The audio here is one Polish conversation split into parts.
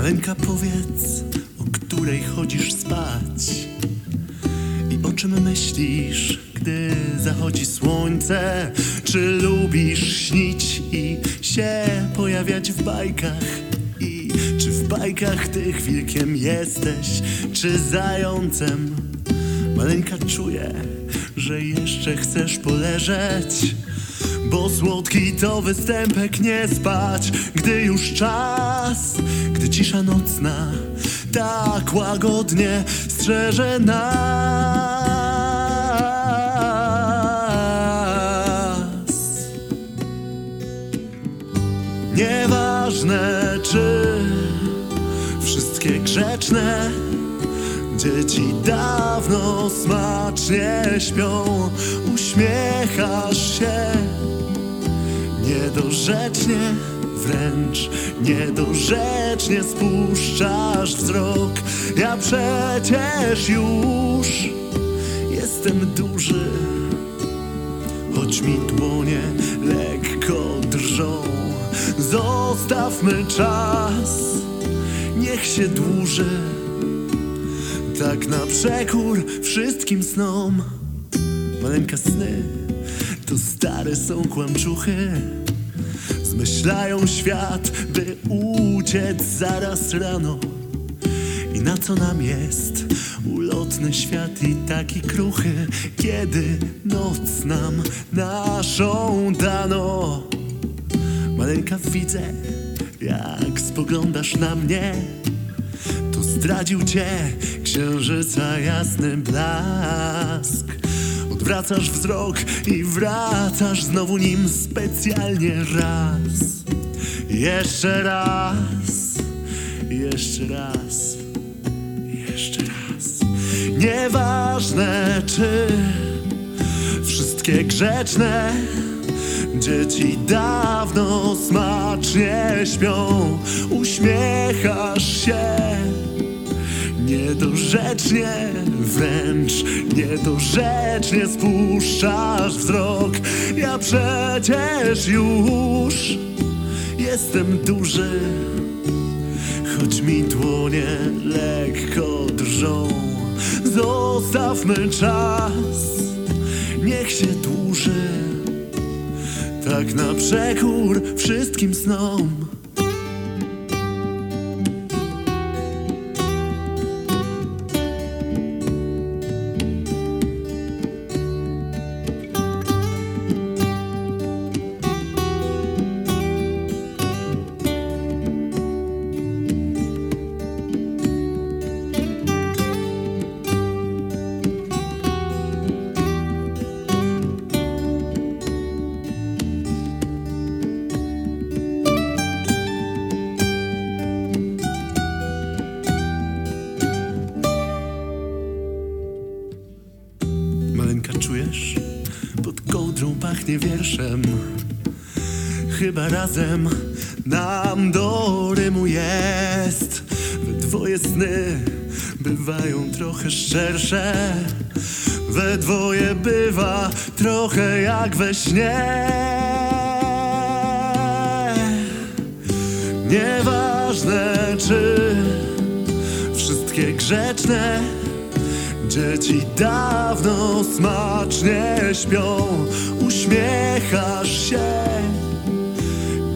Maleńka powiedz, o której chodzisz spać? I o czym myślisz, gdy zachodzi słońce? Czy lubisz śnić i się pojawiać w bajkach? I czy w bajkach tych wilkiem jesteś, czy zającem? Maleńka czuje, że jeszcze chcesz poleżeć bo słodki to występek nie spać, gdy już czas, gdy cisza nocna tak łagodnie strzeże nas. Nieważne czy wszystkie grzeczne Dzieci dawno smacznie śpią, uśmiechasz się. Niedorzecznie, wręcz niedorzecznie spuszczasz wzrok. Ja przecież już jestem duży Choć mi dłonie lekko drżą. Zostawmy czas, niech się dłuży tak na przekór wszystkim snom. Maleńka sny to stare są kłamczuchy Zmyślają świat, by uciec zaraz rano. I na co nam jest ulotny świat i taki kruchy Kiedy noc nam naszą dano? Maleńka widzę, jak spoglądasz na mnie to zdradził cię księżyca jasny blask. Odwracasz wzrok i wracasz znowu nim specjalnie raz. Jeszcze raz, jeszcze raz, jeszcze raz. Nieważne czy wszystkie grzeczne Dzieci dawno smacznie śpią, uśmiechasz się Niedorzecznie, wręcz niedorzecznie spuszczasz wzrok. Ja przecież już jestem duży Choć mi dłonie lekko drżą. Zostawmy czas, niech się dłuży tak na przekór wszystkim snom Kołdrą pachnie wierszem. Chyba razem nam do rymu jest. We dwoje sny bywają trochę szczersze We dwoje bywa trochę jak we śnie. Nieważne czy wszystkie grzeczne Dzieci dawno smacznie śpią, uśmiechasz się.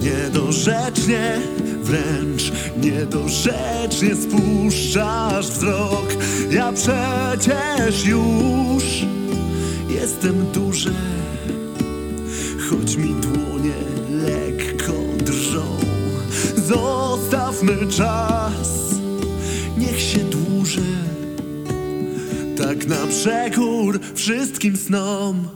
Niedorzecznie, wręcz niedorzecznie spuszczasz wzrok. Ja przecież już jestem duży Choć mi dłonie lekko drżą. Zostawmy czas, tak na przekór wszystkim snom